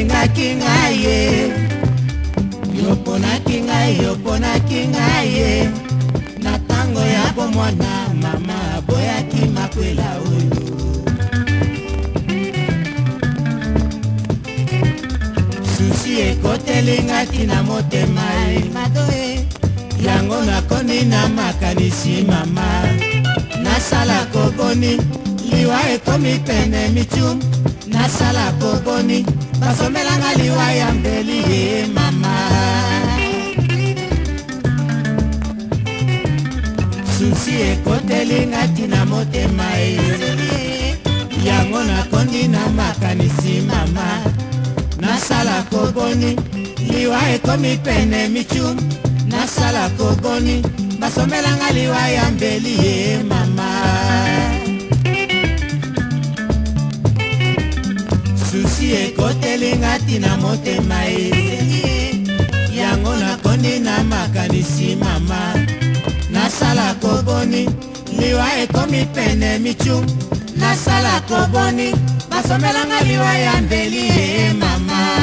alingaki ngai ye yoponaki ngai yoponaki ngai ye na ntango ya bomwana mama aboyaki makwela oyo susi ekotelingaki na motema ye madoe yango nakomi na makanisi mama nasala koboni liwa ekomi pene mitu nasala koboni basombelanga liwa ya mbeli ye mama susi ekotelinga ntina motema eseli yango nakondi na makanisi mama nasala koboni liwa ekomi pene michu nasala koboni basombelanga liwa ya mbeli ye mama ekoteli nga ntina motema esengi yango nakondi na makanisi mama nasala koboni liwa ekomi pene michu nasala koboni basomelanga liwa ya mbeli ye mama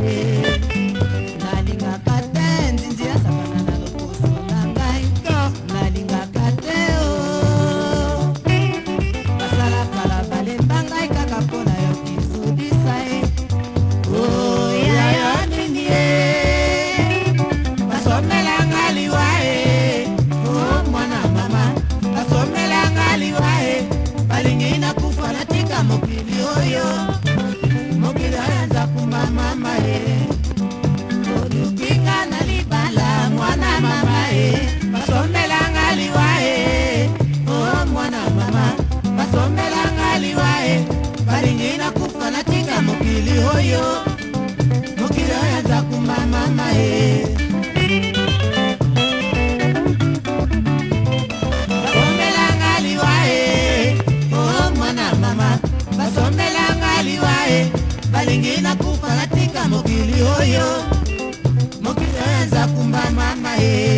body. oyo mokili eza kumba mama ye